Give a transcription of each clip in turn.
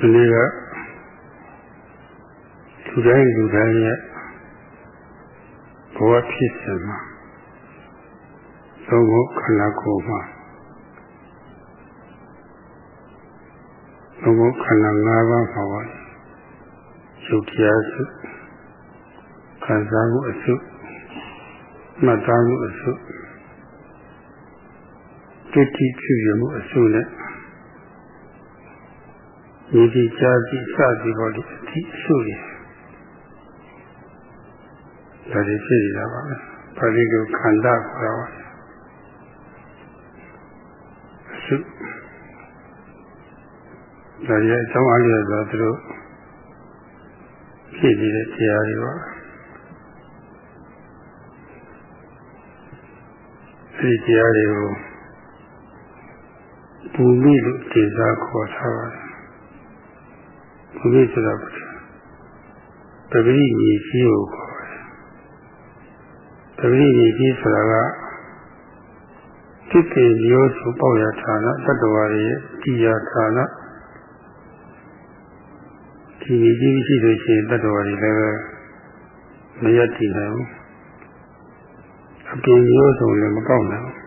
ဒီနေ့ကလူတိုင်းလူတိုင်းရဲ့ဘဝဖြစ်စဉ်မှာသုံးဖို့ခန္ဓာကိုယ်မှာသုံးဖို့ခန္ဓာ၅ပါးမှာပါရုပ်တရားစုခံစားမှုအစုမှတ်သားမှုအစုတိတိဖြစ်ရမှုအစုနဲ့ ဒီဒီကြားကြည့်စသည်ပေါ်ဒီအတိအစုတွေဒါတွေဖြစ်နေတာပါပဲပါဠိလိုခန္ဓာခေါ်တာပါအစုဒါရဲ့အကြောင်းအရာဆိုသူတို့ဖြစ်နေတဲ့တရားတွေပါအဲဒီတရားတွေကိုပူမိလို့တည်စားခေါ်ထားပါတယ် ပူမိဆိုတာပဂရိမြေကြီးကိုခေါ်တယ်ပဂရိမြေကြီးဆိုတာကတိကေမျိုးစုပေါ့ရဌာနတတ္တဝါရဲ့တရားဌာနဒီမြေကြီးရှိလို့ရှိရင်တတ္တဝါတွေလည်းမရတည်နိုင်ဘူးအပြင်မျိုးစုံလည်းမကောက်နိုင်ဘူး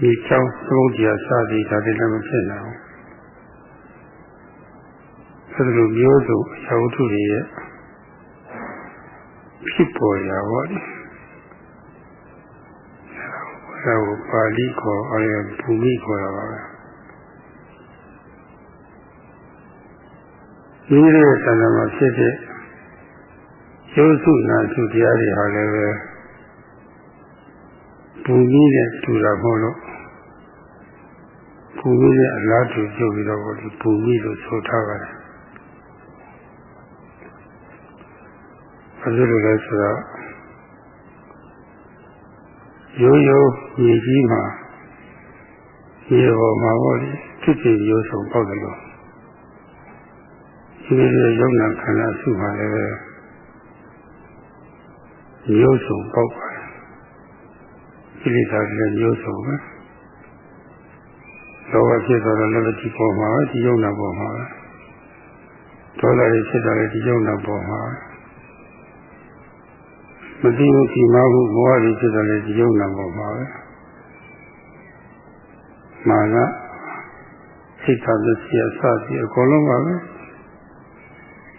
ဒီချောင်းသုံးကြစသည်ဒါတွေလည်းမဖြစ်နိုင်ဘူး အဲဒါလိုမျိုးစုံအရာဝတ္ထုတွေရဲ့ဖြစ်ပေါ်ရာဟောဒီအဲဒါကိုပါဠိခေါ်အဲဘူမိခေါ်တာပါပဲဒီလိုဆန္ဒမှာဖြစ်တဲ့ရုပ်စုနာစုတရားတွေဟာလည်းပဲဘူမိနဲ့တူတာမဟုတ်လို့ဘူမိနဲ့အလားတူပြုတ်ပြီးတော့ဒီဘူမိလို့ဆိုထားပါတယ် အဲလိုလဲဆိုတော့ရိုးရိုးညီကြီးမှာဒီပေါ်မှာဟောဒီဖြစ်ဖြစ်ရိုးဆုံးပေါက်တယ်လို့ဒီလိုရုံနာခန္ဓာစုပါလည်းပဲမျိုးစုံပေါက်ပါတယ်ကိလေသာတွေမျိုးစုံပဲလောဘဖြစ်သွားတော့လည်းဒီပေါ်မှာဒီယုံနာပေါ်မှာဒေါသတွေဖြစ်သွားလည်းဒီယုံနာပေါ်မှာ မသိဘူးဒီမှာဘူးမောဟတွေဖြစ်သွားလည်းဒီယုံနာပေါ်မှာပဲမာနစိတ်ထားလို့ရှိရစသည်အကုန်လုံးပါပဲ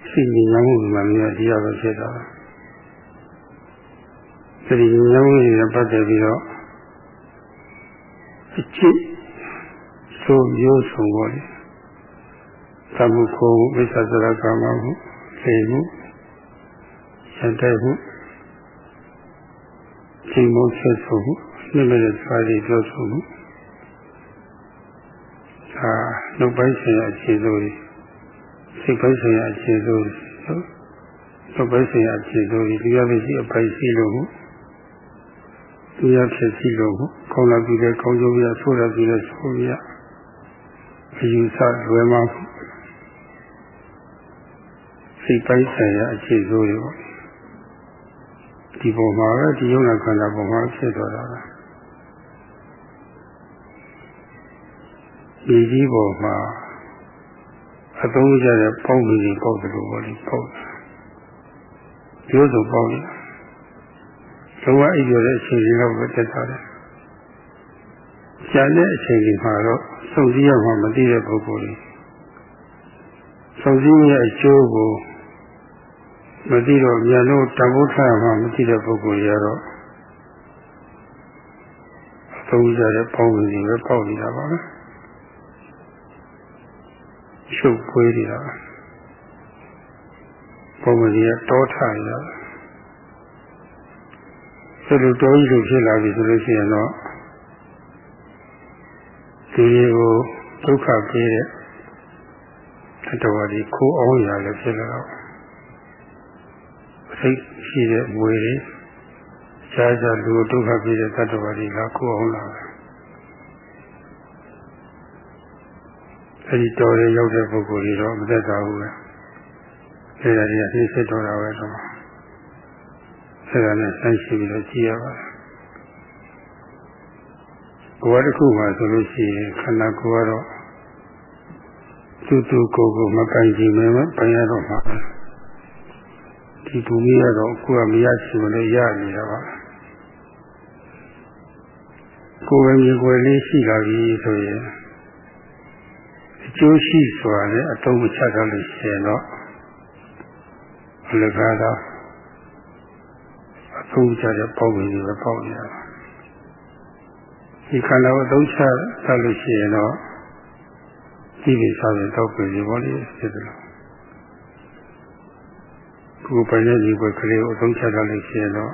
စိတ်ဉာဏ်မှုမှလည်းဒီရပဲဖြစ်တာဒီဉာဏ်မှုနဲ့ပတ်သက်ပြီးတော့အချစ်ဆိုမျိုးဆုံးပေါ်တယ်သမုခောဝိသဇရကာမဟုသိမှုရတဲ့မှု ချိန်မဆက်ဆိုမှုနိမရသွားပြီးပြောဆိုမှုဒါနှုတ်ပိုင်းဆိုင်ရာအခြေစိုးတွေစိတ်ပိုင်းဆိုင်ရာအခြေစိုးတွေနှုတ်ပိုင်းဆိုင်ရာအခြေစိုးတွေဒီရမရှိအပိုင်ရှိလို့မှုဒီရဖြစ်ရှိလို့မှုကောင်းလာပြီးတဲ့ကောင်းကျိုးရဆိုးလာပြီးတဲ့ဆိုးရအယူဆလွယ်မှာစိတ်ပိုင်းဆိုင်ရာအခြေစိုးတွေပေါ့ ဒီပုံမှာပဲဒီယုံနာခန္ဓာပုံမှာဖြစ်သွားတာပဲဒီကြီးပေါ်မှာအသုံးကြတဲ့ပေါက်မီတွေပေါက်တယ်လို့ပြောတယ်ပေါက်ဒီလိုဆိုပေါက်တယ်လုံးဝအိပ်ရတဲ့အချိန်ကြီးတော့ပဲတက်သွားတယ်ကျန်တဲ့အချိန်ကြီးမှာတော့စုံစည်းရမှမသိတဲ့ပုဂ္ဂိုလ်တွေစုံစည်းရဲ့အကျိုးကို မသိတော့မြန်လို့တဘုထမှမသိတဲ့ပုဂ္ဂိုလ်တွေကတော့အသုံးကြတဲ့ပေါင်းဝင်တွေပဲပေါက်နေတာပါပဲရှုပ်ပွေးနေတာပေါင်းဝင်တွေကတောထရတာဆိုလိုတောကြီးလိုဖြစ်လာပြီဆိုလို့ရှိရင်တော့ဒီကိုဒုက္ခပေးတဲ့တတော်ဒီခိုးအောင်ရလည်းဖြစ်လာတော့ စိတ်ရှိတဲ့မွေတွေရှားရှားလူဒုက္ခပေးတဲ့တတ္တဝါတွေကကိုအောင်လာတယ်အဲဒီတော်ရရောက်တဲ့ပုဂ္ဂိုလ်တွေတော့မသက်သာဘူးပဲအဲဒါတွေကနှိစ္စတော်တာပဲတော့အဲဒါနဲ့ဆိုင်ရှိပြီးတော့ကြည်ရပါတယ်ဘဝတစ်ခုမှာဆိုလို့ရှိရင်ခန္ဓာကိုယ်ကတော့သူ့သူကိုယ်ကိုမပိုင်ကြည့်မဲပိုင်ရတော့မှာ ဒီဘူမိကတော့ကိုယ်ကမရချင်လို့ရနေတာပါကိုယ်ပဲမြေွယ်လေးရှိလာပြီဆိုရင်အကျိုးရှိစွာနဲ့အတုံးမချတော့လို့ရှိရင်တော့အလကားတော့အထုံးချတဲ့ပေါ့ဝင်ကြီးပဲပေါ့နေရတာဒီခန္ဓာကိုအသုံးချတတ်လို့ရှိရင်တော့ဒီကိစ္စတွေတော့ပြင်ပြီပေါ့လေဖြစ်တယ်လို့ ကိုယ်ပိုင်တဲ့ဒီဘက်ကလေးကိုအသုံးချတတ်လို့ရှိရင်တော့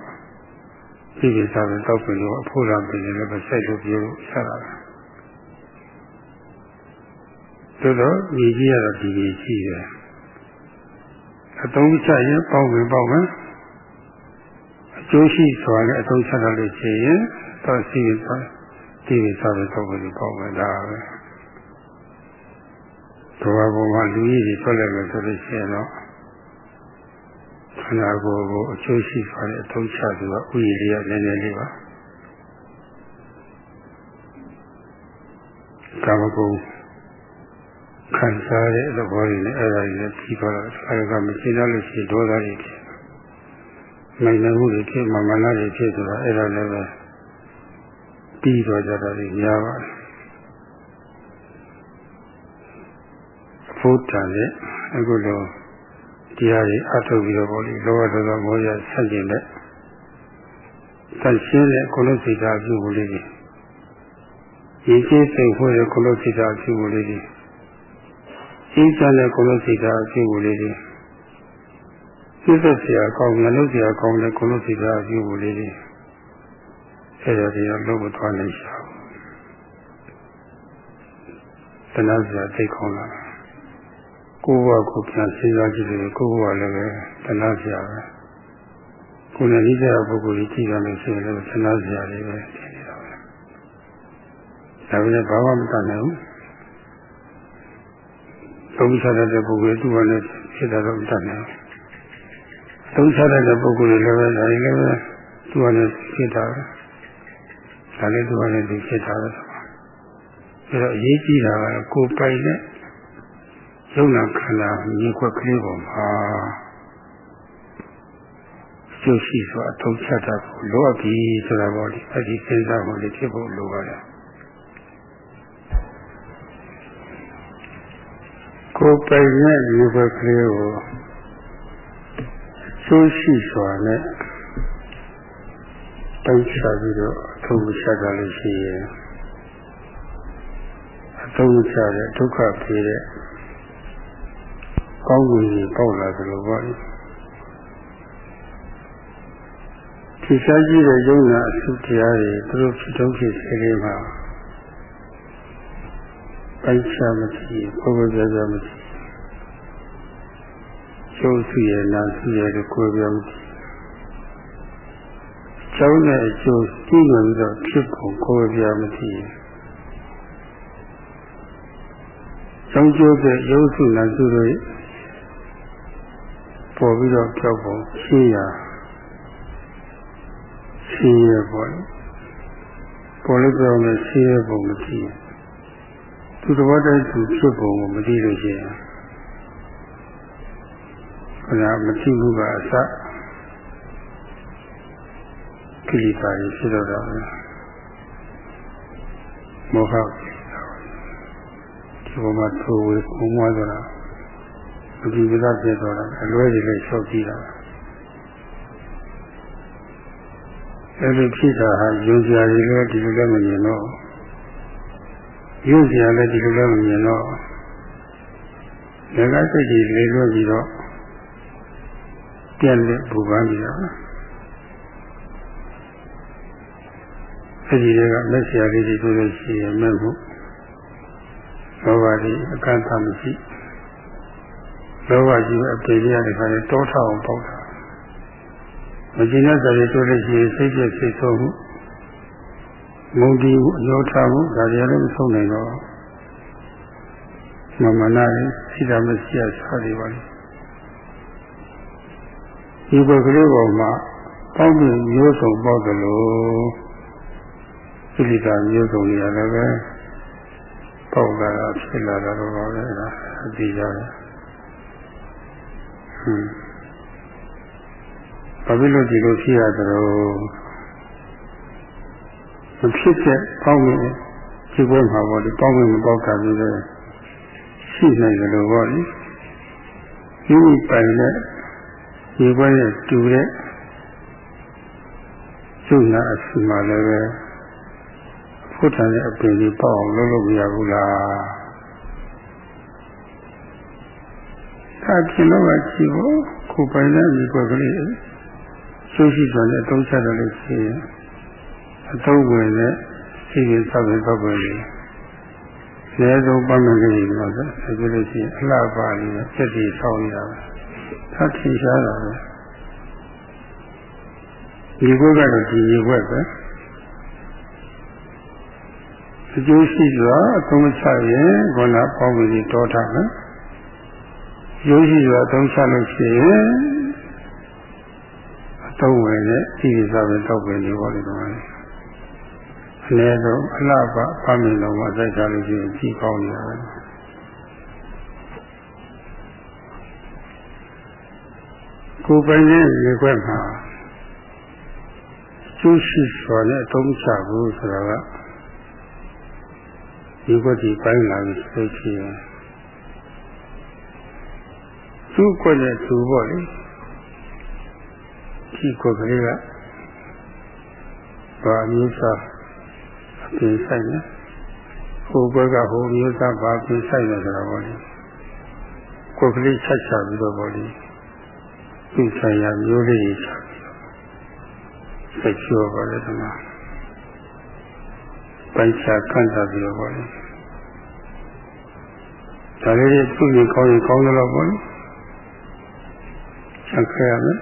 ဒီကိစ္စတွေတော့ပြင်လို့အဖို့လာပြင်လည်းပဲစိုက်လို့ပြောလို့ရတာတို့တော့ညီကြီးရတော့ဒီကြီးရှိတယ်အသုံးချရင်ပေါ့ဝင်ပေါ့မယ်အကျိုးရှိစွာနဲ့အသုံးချတတ်လို့ရှိရင်တော့ရှိရင်တော့ဒီကိစ္စတွေတော့ပြင်ပေါ့မယ်ဒါပဲဘဝဘဝလူကြီးတွေထွက်လိုက်မယ်ဆိုလို့ရှိရင်တော့ ခန္ဓာကိုယ်ကိုအကျိုးရှိစွာနဲ့အသုံးချသူကဥယျာဉ်လေးရနည်းနည်းလေးပါကာမဂုဏ်ခံစားတဲ့သဘောတွေနဲ့အဲ့ဒါတွေနဲ့ပြီးသွားတော့အဲဒါကမရှိတော့လို့ရှိရင်ဒေါသတွေဖြစ်နိုင်နေမှုတွေဖြစ်မာမနာတွေဖြစ်ဆိုတာအဲ့ဒါလည်းပဲပြီးတော့ကြတာတွေများပါတယ်ဖို့တန်တဲ့အခုလို တရားတွေအထုတ်ပြီးတော့ဗောလေလောဘဒေါသမောဟဆက်ကျင်တဲ့သတ်ရှင်းတဲ့ကုလစိတ်ဓာတ်အပြုကိုလေးတွေရည်ကြီးစိတ်ဖွဲ့တဲ့ကုလစိတ်ဓာတ်အပြုကိုလေးတွေအေးချမ်းတဲ့ကုလစိတ်ဓာတ်အပြုကိုလေးတွေသိသက်စရာကောင်းငလုံးစရာကောင်းတဲ့ကုလစိတ်ဓာတ်အပြုကိုလေးတွေအဲ့ဒါတွေတော့လုံးဝသွားနိုင်ရှာဘူးတဏှာစရာသိကောင်းလာ ကိုယ်ဘဝကိုပြန်စဉ်းစားကြည့်လို့ကိုယ်ဘဝလည်းပဲတဏှာစရာပဲကိုယ်နဲ့နိစ္စပုဂ္ဂိုလ်ကြီးကြည့်ရလို့ရှိရင်လည်းတဏှာစရာတွေပဲဖြစ်နေတာပဲဒါပေမဲ့ဘာမှမတတ်နိုင်ဘူးသုံးချတဲ့ပုဂ္ဂိုလ်သူ့ဘာနဲ့ဖြစ်တာတော့မတတ်နိုင်ဘူးသုံးချတဲ့ပုဂ္ဂိုလ်တွေလည်းပဲဒါလည်းပဲသူ့ဘာနဲ့ဖြစ်တာပဲဒါလည်းသူ့ဘာနဲ့ဒီဖြစ်တာပဲအဲတော့အရေးကြီးတာကကိုယ်ပိုင်တဲ့ ယုံနာခန္ဓာမြင်ခွက်ကလေးပေါ်မှာကျုပ်ရှိစွာအထုံးချက်တာကိုလိုအပ်ပြီဆိုတာပေါ့ဒီအဲ့ဒီစဉ်းစားမှုလေးဖြစ်ဖို့လိုပါတယ်ကိုယ်ပိုင်တဲ့မြင်ခွက်ကလေးကိုကျိုးရှိစွာနဲ့တိုင်ချပြီးတော့အထုံးချက်တာလို့ရှိရင်အထုံးချတဲ့ဒုက္ခပေးတဲ့ ကောင်းကင်ကြီးပေါက်လာသလိုပေါ့ဒီစားကြည့်တဲ့ယုံနာအစုတရားတွေသူတို့ဖြစ်တော့ဖြစ်စေလေးမှာပိုက်ချမရှိဘုရားပြပြမရှိကျိုးစုရနာစုရတဲ့ကိုယ်ပြောင်းကျောင်းနဲ့အကျိုးကြည့်နေပြီးတော့ဖြစ်ပုံကိုယ်ပြမရှိကျောင်းကျိုးတဲ့ရုပ်စုနာစုတွေ ပေါ်ပြီးတော့ကြောက်ပုံရှင်းရရှင်းရပေါ့ပေါ်လို့ပြောမယ်ရှင်းရပုံမကြည့်သူတော်တိုင်းသူဖြစ်ပုံကိုမသိလို့ရှိရင်ခဏမကြည့်ဘူးကအစကိလေသာတွေဖြစ်တော့တာပဲမောဟဒီဘုံမှာထိုးဝေဘုံမွား ဆိုတာမကြည့်ကြဖြစ်တော့တာအလွဲကြီးလေးလျှောက်ကြည့်တာအဲ့ဒီဖြစ်တာဟာယုံကြည်ရည်လည်းဒီလိုလည်းမမြင်တော့ယုံကြည်ရလည်းဒီလိုလည်းမမြင်တော့ငါကစိတ်ကြီးလေးလွှဲပြီးတော့ပြက်လက်ပူပန်းပြီးတော့အဲ့ဒီတွေကလက်ဆရာလေးတွေတွေ့လို့ရှိရင်မဲ့ဖို့လောဘကြီးအကန့်အသတ်မရှိဘူး လောဘကြီးပဲအပေရတဲ့ခါနဲ့တောထအောင်ပေါက်တာမကျင်တဲ့ဇာတိတို့လည်းရှိစိတ်ပြည့်စိတ်ဆိုးမှုမုန်တီအယောထားမှုဒါတွေလည်းမဆုံးနိုင်တော့မမနာရင်စိတမရှိရစားတွေပါလေဒီဘက်ကလေးပေါ်မှာပေါက်ပြီးရိုးစုံပေါက်တယ်လို့ကိလေသာမျိုးစုံတွေလည်းပဲပေါက်လာတာဖြစ်လာတာတော့ပါပဲအဲ့ဒါအတိကြတယ်ဟွန်း ဘာဖြစ်လို့ဒီလိုဖြစ်ရသလဲမဖြစ်တဲ့ပေါင်းနေဒီဘက်မှာပေါ့ဒီပေါင်းနေမပေါက်တာမျိုးလည်းရှိနိုင်တယ်လို့ပေါ့လေဒီပိုင်တဲ့ဒီဘက်ရဲ့တူတဲ့ကျုပ်နာအစီမှာလည်းပဲဖုထန်တဲ့အပင်ကြီးပေါက်အောင်လုပ်လို့မရဘူးလား ဖြစ်လို့ကကြည့်ဖို့ကိုပိုင်တဲ့ဒီဘက်ကလေးကျိုးရှိစွာနဲ့အသုံးချတယ်လို့ရှိရင်အသုံးဝင်တဲ့ရှိရင်သောက်ရင်သောက်ပဲလေ။လဲဆုံးပတ်မှန်ကြီးတော့ဆိုဒါကြည့်လို့ရှိရင်အလှပါလေးနဲ့စက်တီဆောင်းရတာပဲ။သာထင်ရှားတာပဲ။ဒီဘက်ကတော့ဒီဘက်ပဲ။အကျိုးရှိစွာအသုံးချရင်ခေါင်းပေါင်းပြီးတောထားမယ်။ ရိုးရှိစွာအသုံးချလို့ရှိရင်အသုံးဝင်တဲ့ဤဒီစားပဲတောက်ပင်နေပါလိမ့်မယ်။အနည်းဆုံးအလှပဖမ်းမြင်တော့မှစိုက်ချလို့ရှိရင်ကြည့်ကောင်းနေရတယ်။ကိုယ်ပိုင်ရဲ့ရေခွက်မှာကျိုးရှိစွာနဲ့အသုံးချဖို့ဆိုတာကဒီကွက်ဒီပိုင်းလာပြီဆိုချင် သူ့ကွက်နဲ့သူပေါ့လေဒီကွက်ကလေးကဘာမျိုးစားအပြင်ဆိုင်နေဟိုဘက်ကဟိုမျိုးစားဘာပြင်ဆိုင်နေကြတာပေါ့လေကွက်ကလေးဆက်ချပြီးတော့ပေါ့လေသူ့ဆိုင်ရာမျိုးလေးချစိတ်ချောပါလေဒီမှာပိုက်ချခန့်တာပြီးတော့ပေါ့လေဒါလေးတွေသူ့ရင်ကောင်းရင်ကောင်းတယ်လို့ပေါ့လေ ဆက်ခဲ့ရမယ်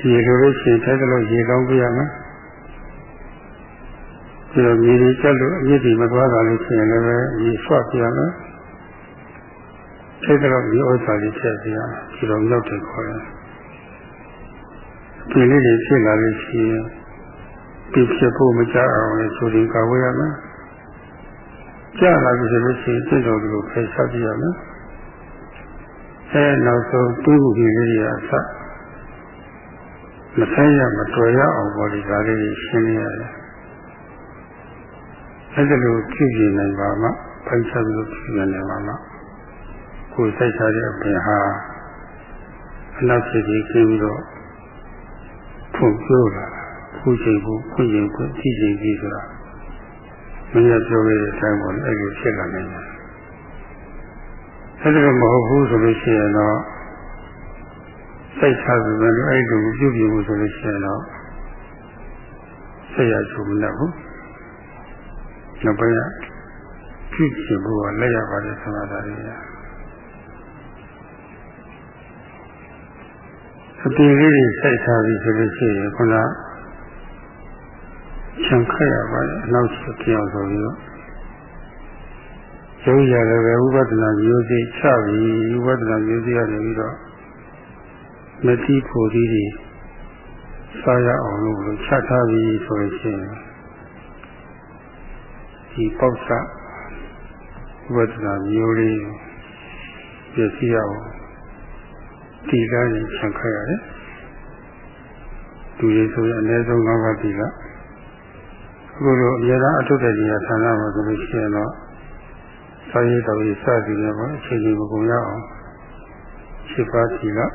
ရေလိုလို့ရှိရင်တိုက်တယ်လို့ရေကောင်းပြရမယ်ပြီးတော့မြေကြီးကျက်လို့အမြင့်ဒီမသွားတာလို့ရှိရင်လည်းရေဆွပြရမယ်တိုက်တယ်လို့ဒီဥစ္စာလေးထည့်ပြရမယ်ဒီလိုမြောက်တယ်ခေါ်တယ်ဒီလေးတွေဖြစ်လာလို့ရှိရင်ဒီဖြစ်ဖို့မကြအောင်လေဆိုရင်ကာဝေးရမယ်ကြာလာပြီဆိုလို့ရှိရင်သိတော်သူကိုဖယ်ရှားပြရမယ် အဲနောက်ဆုံးတွေးမှုကြီးလေးတွေအစမဆိုင်ရမတော်ရအောင်ပေါ်ဒီကားလေးတွေရှင်းနေရတယ်အဲဒါလိုကြည့်ကြည့်နိုင်ပါမှဖိုက်ချက်လို့ကြည့်နိုင်ပါမှကိုယ်စိတ်ထားတဲ့အပြင်ဟာအနောက်ဖြစ်ပြီးကျင်းပြီးတော့ဖွင့်ပြလာခုချိန်ကိုဖွင့်ရင်ဖွင့်ကြည့်ချိန်ကြည့်ဆိုတာမင်းရပြောခဲ့တဲ့အတိုင်းပေါ်အဲ့လိုဖြစ်လာနိုင်တယ် အဲ့ဒါမဟုတ်ဘူးဆိုလို့ရှိရင်တော့စိတ်ထားပြီးလည်းအဲ့လိုပြုပြင်မှုဆိုလို့ရှိရင်တော့စိတ်ရချုံမနဲ့ဘူးနောက်ပိုင်းကပြုပြင်ဖို့ကလက်ရပါတယ်သမာဓိတွေအပြေလေးတွေစိုက်ထားပြီးဆိုလို့ရှိရင်ခုနချံခက်ရပါတယ်အနောက်ဆက်ပြောင်းဆိုပြီးတော့ ရုပ်ရတယ်ပဲဥပဒနာမျိုးစိချပြီးဥပဒနာမျိုးစိရတယ်ပြီးတော့မတိဖို့ဒီတွေစားရအောင်လို့ချထားပြီးဆိုလို့ရှိရင်ဒီပေါက်စဥပဒနာမျိုးလေးပြည့်စည်အောင်ဒီကားရင်ချံခက်ရတယ်သူတွေဆိုရင်အနည်းဆုံး၅ပါးဒီကအခုလိုအများအားအထုတဲ့နေရာဌာနမှာဆိုလို့ရှိရင်တော့ စာရေးတော်ကြီးစသည်နဲ့ပေါ့အချိန်ကြီးမကုန်ရအောင်ရှင်းပါစီလား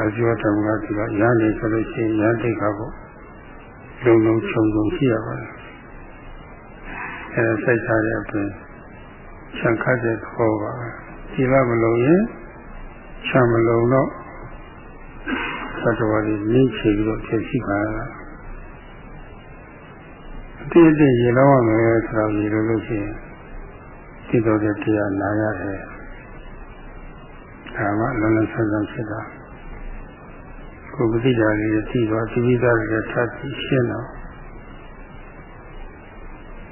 အကျိုးတော်မူစီလားရန်နေဆိုလို့ရှိရင်ရန်တိတ်ခါပေါ့လုံလုံခြုံခြုံရှိရပါတယ်အဲစိတ်ထားတဲ့အပြင်ချံခတ်တဲ့သဘောပါဒီလားမလုံရင်ချမ်းမလုံတော့သတ္တဝါတွေနင်းချပြီးတော့ဖြစ်ရှိပါလားအတိအကျရေလောင်းရမယ်ဆိုတော့ရေလို့လို့ရှိရင် ဒီတော့တဲ့တရားနာရတယ်ဒါမှလုံးလုံးဆန်းဆန်းဖြစ်တာကိုယ်ပတိတာလေးသိတော့ဒီပိသားတွေထပ်ပြီးရှင်းတော့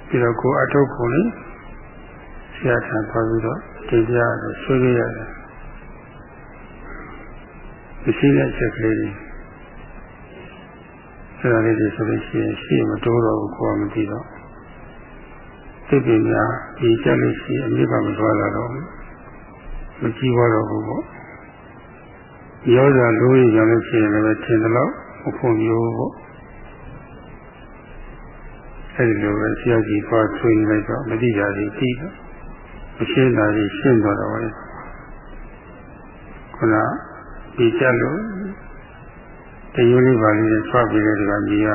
ပြီးတော့ကိုယ်အထုတ်ဖို့လေဆရာထံသွားပြီးတော့တရားကိုဆွေးနွေးရတယ်မရှိတဲ့ချက်ကလေးတွေအဲ့ဒါလေးတွေဆိုလို့ရှိရင်ရှေ့မတိုးတော့ဘူးကိုယ်ကမသိတော့ သိပင်များဒီချက်လို့ရှိရင်အမြစ်ကမသွားလာတော့မကြည့်တော့ဘူးပေါ့ရောစာလို့ရကြလို့ရှိရင်လည်းထင်တယ်လို့မဖို့မျိုးပေါ့အဲဒီလိုပဲဆရာကြီးသွားဆွေးလိုက်တော့မတိတာကြီးပြီးတော့မရှင်းတာကြီးရှင်းတော့တော့လေခုနဒီချက်လို့တရိုးလေးပါလေးနဲ့ဆွပြီးတဲ့ဒီကကြီးက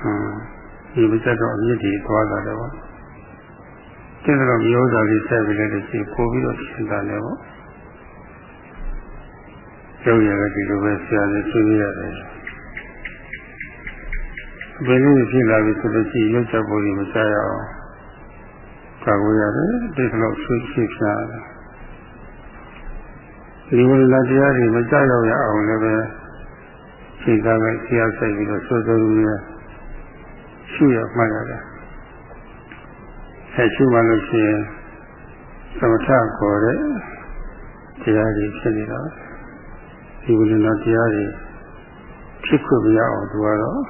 ဟမ်ဒီမချက်တော့အမြင့်ကြီးသွားတာလည်းပေါ့ ကျင်းတော့မျိုးစာလေးဆက်ပြီးလည်းဒီပို့ပြီးတော့ရှင်းတာလည်းပေါ့ရုပ်ရည်ဒီလိုပဲဆရာကြီးဆွေးရတယ်ဘယ်လိုဖြစ်လာပြီဆိုလို့ရှိရင်ရုပ်ချက်ပေါ်ကြီးမစားရအောင်ကာဝေးရတယ်ဒီလိုဆွေးဖြစ်ပြရတယ်ဒီဝိလာတရားတွေမကြောက်ရအောင်လည်းပဲစိတ်သားပဲဆရာဆိုင်ပြီးတော့စိုးစိုးရရှုရမှရတယ် အဲရှုမှလို့ရှိရင်သမထခေါ်တဲ့တရားတွေဖြစ်နေတာဒီဝိလာတရားတွေဖြစ်ခွင့်မရအောင်သူကတော့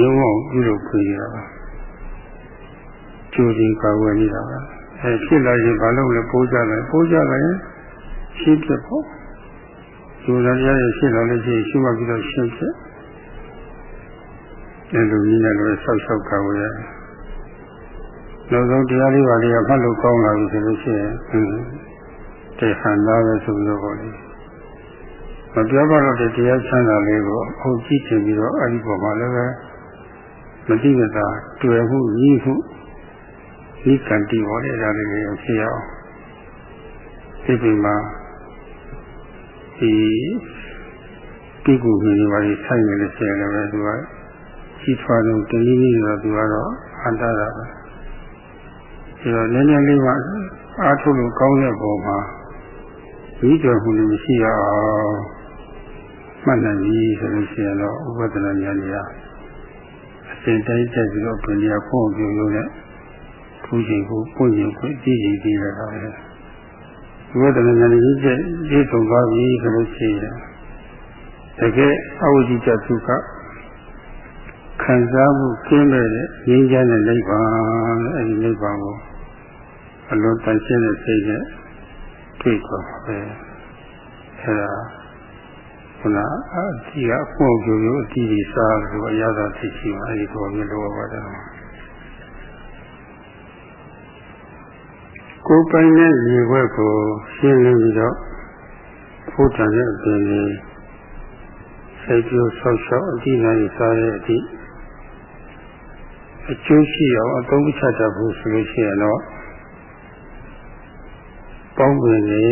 ရုံးအောင်ပြုလုပ်ခွင့်ရတာကျိုးကြီးကာဝယ်နေတာပါအဲဖြစ်လာရင်ဘာလို့လဲပိုးကြလိုက်ပိုးကြလိုက်ရင်ရှင်းဖြစ်ဖို့ကျိုးတော်တရားရဲ့ရှင်းတော်လို့ရှိရင်ရှင်းမှပြီးတော့ရှင်းဖြစ်အဲလိုနည်းနဲ့လည်းဆောက်ရှောက်ကာဝယ်ရတယ် နောက်ဆုံးတရားလေးပါလေးကဖတ်လို့ကောင်းလာပြီဆိုလို့ရှိရင်တေဟန္တာပဲဆိုပြီးတော့ပေါ့လေမပြောပါတော့တရားချမ်းသာလေးကိုအုပ်ကြည့်ချင်ပြီးတော့အဲ့ဒီပုံမှာလည်းပဲမတိမသာတွေ့မှုဤဟုဤကံတိဟောတဲ့ဒါလေးကိုဖြစ်အောင်ဒီပြင်မှာဒီတိကူကြီးပါလေးဆိုင်နေလို့ရှိရင်လည်းသူကကြီးထွားတော့တနည်းနည်းတော့သူကတော့အန္တရာပဲ ဒီတော့နည်းနည်းလေးမှအားထုတ်လို့ကောင်းတဲ့ပုံမှာဒီကြော်မှုလည်းမရှိရအောင်မှတ်နိုင်ပြီဆိုလို့ရှိရင်တော့ဥပဒနာဉာဏ်ကြီးစဉ်တိုင်းတက်ပြီးတော့ပြင်ရဖို့ပြုလို့နဲ့ထူးချိန်ကိုပွင့်ရင်ကိုကြည့်ကြည့်ပြီးတော့ပဲဒီဝတ္တနာဉာဏ်ကြီးကျပြည့်စုံသွားပြီဆိုလို့ရှိရင်တကယ်အဝိဇ္ဇဒုက္ခခံစားမှုကျင်းတဲ့ငြိမ်းချမ်းတဲ့နိဗ္ဗာန်အဲဒီနိဗ္ဗာန်ကို အလုံးတန်ရှင်းတဲ့စိတ်နဲ့တွေ့သွားပဲအဲဒါခုနအကြည့်အဖို့ကြိုးကြိုးအကြည့်ကြီးစားလို့အရသာသိရှိမှအဲဒီပေါ်မျိုးလိုပါတယ်ကိုယ်ပိုင်တဲ့ရေဘက်ကိုရှင်းလင်းပြီးတော့ဖို့တန်တဲ့အပြင်လေးစိတ်ကြိုးဆောက်ရှောက်အကြည့်နိုင်စားတဲ့အကြည့်အကျိုးရှိအောင်အသုံးချတတ်ဖို့ဆိုလို့ရှိရင်တော့ ပေါင်းပင်နေ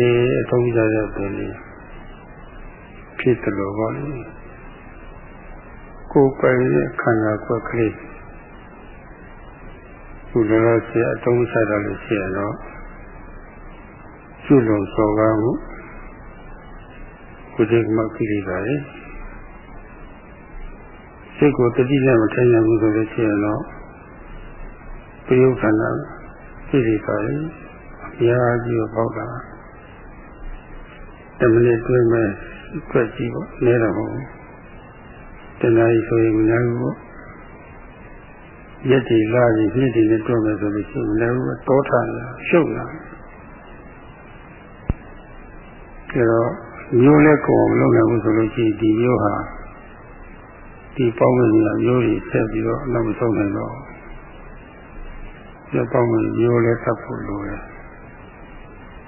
အသုံးချတဲ့ပင်လေးဖြစ်တယ်လို့ဟောလေကိုယ်ပိုင်ရဲ့ခန္ဓာကိုယ်ကလေးသူတော်ဆရာအတုံးဆက်တယ်လို့ရှိရတော့ကျွလုံစောကားမှုကိုယ်တည်းမှကြည့်လိုက်ပါလေစိတ်ကိုတတိနဲ့မထိုင်နိုင်ဘူးဆိုလို့ရှိရတော့ပယုခန္ဓာကြည့်လိုက်ပါလေ အများကြီးကိုပေါက်တာတမနစ်တွင်းမဲ့တွက်ကြည့်ပေါ့နဲတော့ဟုတ်တဏှာကြီးဆိုရင်မနာဘူးပေါ့ရက်တီလာကြီးနှစ်တီနဲ့တွက်မယ်ဆိုလို့ရှိရင်မနာဘူးတောထလာရှုပ်လာဒါတော့မျိုးလဲကိုမလုပ်နိုင်ဘူးဆိုလို့ရှိရင်ဒီမျိုးဟာဒီပေါင်းဝင်ကြီးမျိုးတွေဆက်ပြီးတော့နောက်မဆုံးနိုင်တော့ဒီပေါင်းဝင်မျိုးလဲတတ်ဖို့လိုတယ်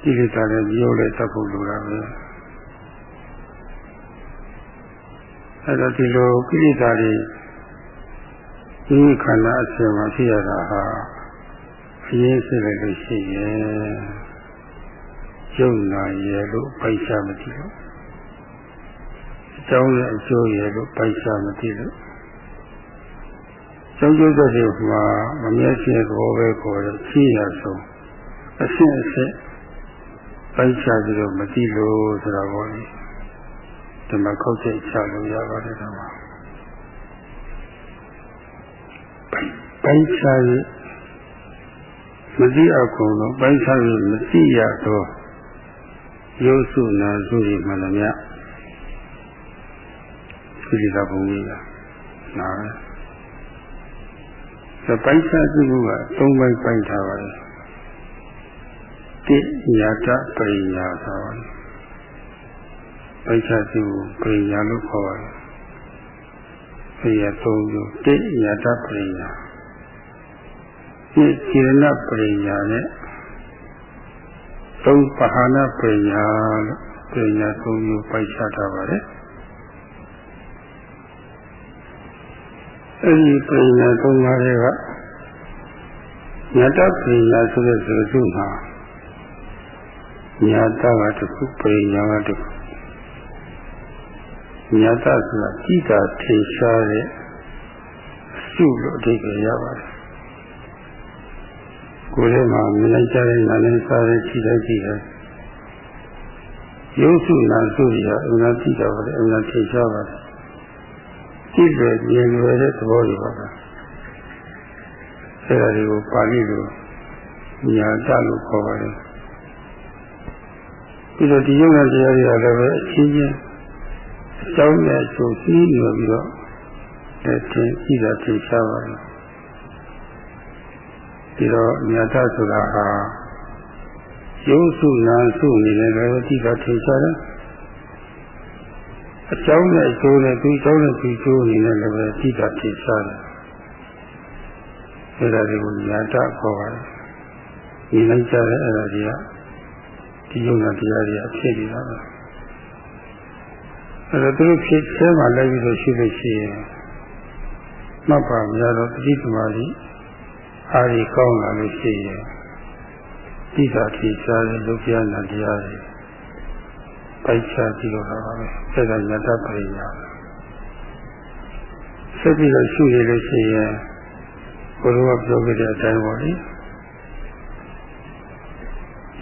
ဒီလိုတာလည်းမျိုးလဲတတ်ဖို့လိုတာပဲအဲ့တော့ဒီလိုကိလေသာတွေဒီခန္ဓာအစဉ်မှာဖြစ်ရတာဟာအရေးစစ်လိုက်လို့ရှိရင်ယုံနာရဲ့လို့ပိုက်ချမသိလို့အကြောင်းရဲ့အကျိုးရဲ့လို့ပိုက်ချမသိလို့ကျောင်းကျိုးတဲ့တွေမှာမမြဲခြင်းကိုပဲခေါ်တယ်ရှိရဆုံးအရှင်းအစစ် ပိုက်ချပြီးတော့မသိလို့ဆိုတာပေါ့လေဒီမှာခောက်ချက်ချလို့ရပါတယ်တော့ပိုင်းခြားရမသိအကုန်လုံးပိုင်းခြားရမသိရတော့ရုပ်စုနာစုရမှလည်းမြကိလေသာပုံကြီးတာနာပဲသပိုက်စားပြုကသုံးပိုင်းပိုင်းထားပါတယ် တိညာတပရိညာဆိုပါတယ်ပိုက်စားပြုပရိညာလို့ခေါ်ပါတယ်ပရိယာသုံးမျိုးတိညာတပရိညာဒီစေရဏပရိညာနဲ့သုံးပဟာနာပရိညာလို့ပရိညာသုံးမျိုးပိုက်စားထားပါတယ်အဲဒီပရိညာသုံးပါးတွေကညတပရိညာဆိုတဲ့စကားစုမှာ ညတကတခုပရိညာကတခုညတဆိုတာကြည်တာထင်ရှားတဲ့အစုလို့အဓိပ္ပာယ်ရပါတယ်ကိုယ်ထဲမှာမြင်လိုက်ကြတဲ့နာနဲ့စားတဲ့ခြေတိုင်းကြည့်တယ်ရုပ်စုနာစုရအမှန်ကြည့်တာပါလေအမှန်ထင်ရှားပါတယ်ကြည့်တယ်မြင်လွယ်တဲ့သဘောတွေပါပဲအဲဒါတွေကိုပါဠိလိုညာတလို့ခေါ်ပါတယ် ပြီးတော့ဒီယုံနာတရားတွေကလည်းပဲအချင်းချင်းအကြောင်းနဲ့ဆိုပြီးနေပြီးတော့အဲသင်ကြည့်တာသင်ရှားပါတယ်ပြီးတော့ညာတဆိုတာဟာရုပ်စုနာစုနေတယ်လည်းကြည့်တာသင်ရှားတယ်အကြောင်းနဲ့အကျိုးနဲ့ဒီအကြောင်းနဲ့ဒီအကျိုးအနေနဲ့လည်းပဲသိတာသိစားတယ်အဲ့ဒါတွေကိုညာတခေါ်ပါတယ်ဒီလိုက်ကြတဲ့အဲ့ဒါတွေက ဒီယုံနာတရားတွေအဖြစ်နေတာပဲအဲ့တော့သူတို့ဖြစ်ဆဲမှာလိုက်ပြီးတော့ရှိလို့ရှိရင်မှတ်ပါများတော့ပဋိသမာဓိအားကြီးကောင်းလာလို့ရှိရင်သိတာသိစားတဲ့လူပြနာတရားတွေပိုက်ချပြီးတော့တာပါပဲအဲဒါယတပရိညာဆက်ပြီးတော့ရှုရလို့ရှိရင်ဘုရားပြောခဲ့တဲ့အတိုင်းပါလေ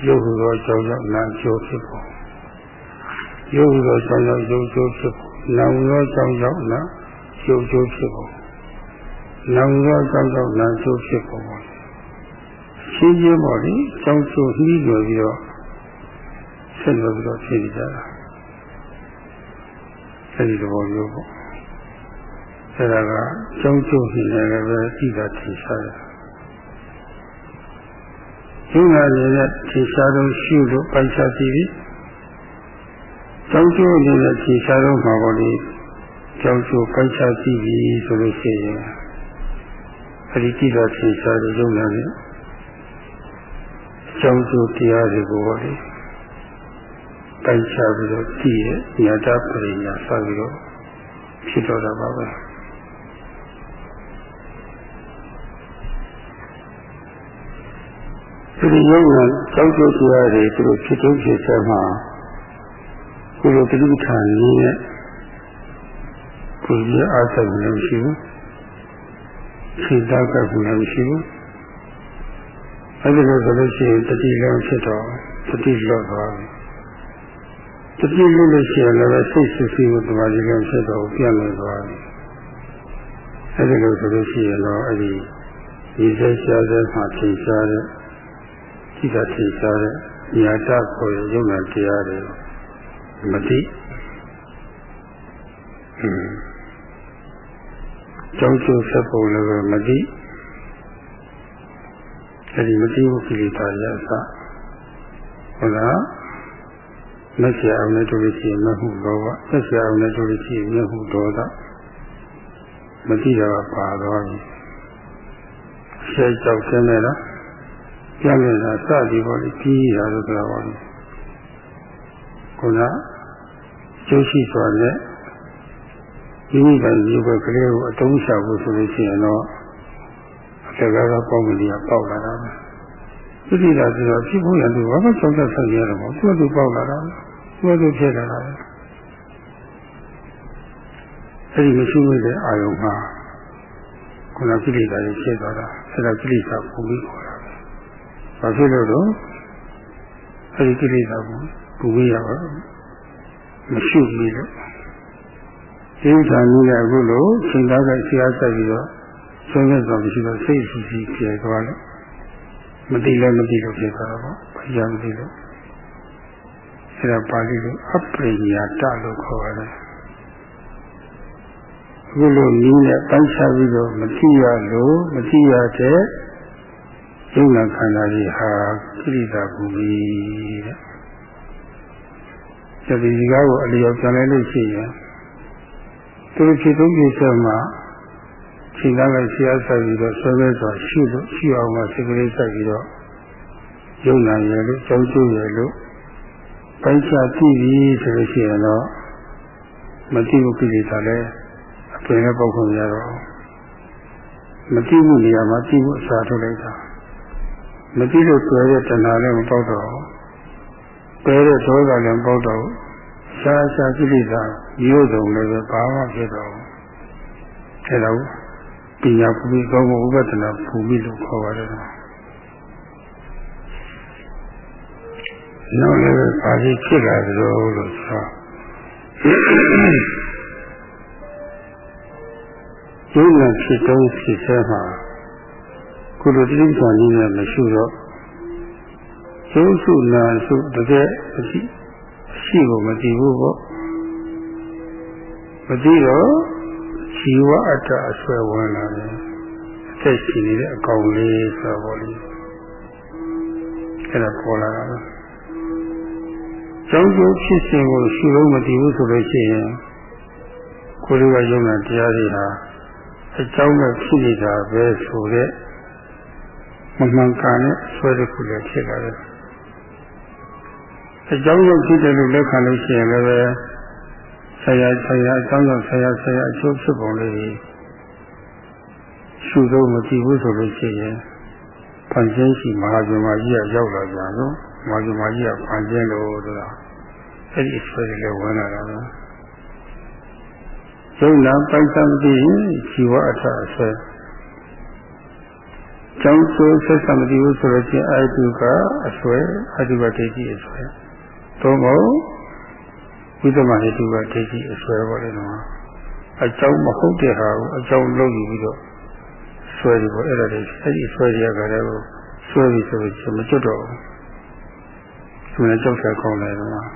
ရုပ်ဟူသောကြောင့်နာကျိုးဖြစ်ပေါ်ရုပ်ဟူသောကြောင့်ရုပ်ကျိုးဖြစ်ပေါ်နာဟူသောကြောင့်နာရုပ်ကျိုးဖြစ်ပေါ်နာဟူသောကြောင့်နာကျိုးဖြစ်ပေါ်ရှင်းရှင်းပါလေကြောင့်ကျိုးနှီးလွယ်ပြီးတော့ဆက်လို့ပြီးတော့ဖြစ်နေကြတာအဲဒီသဘောမျိုးပေါ့အဲဒါကကျုံကျုံနေတယ်လည်းပဲသိတာထင်ရှားတယ် ဒီမှာနေတဲ့ထင်ရှားတော့ရှုလို့ပိုင်ချသိပြီကျုံကျုံနေတဲ့ထင်ရှားတော့မှာပေါ့လေကျုံကျုံပိုင်ချသိပြီဆိုလို့ရှိရင်အဲဒီသိတာထင်ရှားတဲ့ယုံနာနဲ့ကျုံကျုံတရားတွေကိုပေါ့လေပိုက်ချပြီးတော့ကြည့်ရဲ့ညာတပရိညာဆက်ပြီးတော့ဖြစ်တော့တာပါပဲ ဒီယုံကကြောက်ကြတရားတွေသူတို့ဖြစ်ထုတ်ဖြစ်ဆက်မှာကိုလိုတိဋ္ဌာန်နည်းနဲ့ကိုယ်ရဲ့အားထုတ်နေရှိဘူးစိတ်ဓာတ်ကလည်းမရှိဘူးအဲဒီလိုဆိုလို့ရှိရင်တတိလည်းဖြစ်တော့တတိလော့သွားပြီတတိလို့လို့ရှိရင်လည်းစိတ်ဆူဆီးကိုတပါးကြီးလည်းဖြစ်တော့ပြတ်နေသွားတယ်။အဲဒီလိုဆိုလို့ရှိရင်တော့အဲဒီဒီစိတ်ရှားတဲ့မှာထင်ရှားတဲ့ จิตထင်ရှားတဲ့ညာတကိုရုံနာတရားတွေမသိ။ဟင်းကြောင့်ကျိုးဆက်ပုံလည်းမသိ။အဲဒီမသိဘူးကိလေသာရအစဟုတ်လားမက်ဆရာအောင်နဲ့တို့လို့ရှိရင်မဟုတ်လောဘမက်ဆရာအောင်နဲ့တို့လို့ရှိရင်မဟုတ်ဒေါသမတိတာပါတော့ပြီဆဲကြောက်ဆင်းနေလား ပြန်နေတာစသည်ပေါ်ပြီးပြီးရလို့ပြောပါဘူးခုနကျိုးရှိစွာနဲ့ဒီနေ့ကဒီဘက်ကလေးကိုအတုံးချဖို့ဆိုလို့ရှိရင်တော့အတကားကပေါက်မလို့ပေါက်လာတာပဲသိတိတာဆိုတော့ဖြစ်ဖို့ရတယ်ဘာမှကြောက်တတ်ဆက်ရတော့ဘူးသူ့သူပေါက်လာတာသူ့သူဖြစ်လာတာအဲ့ဒီမရှိတဲ့အာယုံမှာခုနကိလေသာတွေဖြစ်သွားတာအဲ့ဒါကိလေသာပုံပြီးခေါ်တာပဲ ဘာဖြစ်လို့တော့အဲ့ဒီကိလေသာကိုပူပြီးရပါမရှိဘူးလို့ဒီဥစ္စာနည်းနဲ့အခုလို့ချိန်သားကဆရာဆက်ပြီးတော့ဆုံးဖြတ်တော့မရှိတော့စိတ်ဆူဆီးပြေသွားလို့မသိလည်းမသိလို့ဖြစ်သွားတာပေါ့ဘာကြောင့်မသိလို့အဲဒါပါဠိလိုအပရိညာတလို့ခေါ်ရတယ်အခုလိုနည်းနဲ့ပိုင်းခြားပြီးတော့မကြည့်ရလို့မကြည့်ရတဲ့ ယုံနာခန္ဓာကြီးဟာကိရိတာဘူမိတဲ့ဒီဒီကားကိုအလျော်ပြန်လဲလို့ရှိရင်သူဖြစ်သုံးပြချက်မှာချိန်သားလိုက်ဆရာဆက်ပြီးတော့ဆွဲမဲစွာရှိလို့ရှိအောင်မှစိတ်ကလေးဆက်ပြီးတော့ယုံနာရယ်လို့ကြောင်းကျိုးရယ်လို့ပိုင်းခြားကြည့်ပြီးဆိုလို့ရှိရင်တော့မကြည့်ဘူးကိလေသာလည်းအပင်နဲ့ပေါက်ခွင့်ရတော့မကြည့်ဘူးနေရာမှာကြည့်ဖို့အစားထုတ်လိုက်တာ မကြည့်လို့ကျွဲတဲ့တဏှာလည်းမပေါက်တော့ပဲတဲ့ဒေါသလည်းမပေါက်တော့ရှားရှားကိလေသာရိုးစုံလည်းပဲဘာမှဖြစ်တော့အဲတော့ပညာပူပြီးကောင်းမှုဥပဒနာပူပြီးလို့ခေါ်ပါတယ်နောက်လည်းဘာဖြစ်ဖြစ်လာသလဲလို့ဆိုတော့ယုံနာဖြစ်တုံးဖြစ်ဆဲမှာ ကုလိုတိဋ္ဌာန်ကြီးနဲ့မရှိတော့ယုံစုနာစုတကယ်အရှိရှိကိုမသိဘူးပေါ့မသိတော့ဇီဝအတ္တအဆွဲဝင်လာတယ်အသက်ရှင်နေတဲ့အကောင်လေးဆိုတော့လေအဲ့ဒါပေါ်လာတာကျောင်းကျိုးဖြစ်စဉ်ကိုရှုလို့မတည်ဘူးဆိုလို့ရှိရင်ကိုယ်တို့ကယုံနာတရားတွေဟာအကြောင်းနဲ့ဖြစ်နေတာပဲဆိုတဲ့ မမှန်ကန်တဲ့ဆွဲတစ်ခုလည်းဖြစ်လာတယ်အကြောင်းကြောင့်ဖြစ်တယ်လို့လက်ခံလို့ရှိရင်လည်းဆရာဆရာအကြောင်းကြောင့်ဆရာဆရာအကျိုးဖြစ်ပုံလေးရှုလို့မတည်ဘူးဆိုလို့ရှိရင်ဖန်ဆင်းရှိမဟာဇမကြီးကရောက်လာကြတော့မာဇမာကြီးကဖန်ဆင်းလို့ဆိုတာအဲ့ဒီဆွဲတွေလည်းဝင်လာတာပဲယုံနာပိုက်သမတိဇီဝအထအဆွဲ ကျောင်းဆိုဆက်သမတိဟုဆိုလို့ချင်းအာတုကအဆွဲအာတုကဒိဋ္ဌိအဆွဲသို့မဟုတ်ဝိသမဟိတုကဒိဋ္ဌိအဆွဲပေါ့လေနော်အကြောင်းမဟုတ်တဲ့ဟာကိုအကြောင်းလုပ်ယူပြီးတော့ဆွဲဒီပေါ့အဲ့ဒါတွေအဲ့ဒီဆွဲရကြတယ်ကိုဆွဲပြီးဆိုလို့ချင်းမကျွတ်တော့ဘူးသူလည်းကြောက်ချကောင်းတယ်နော်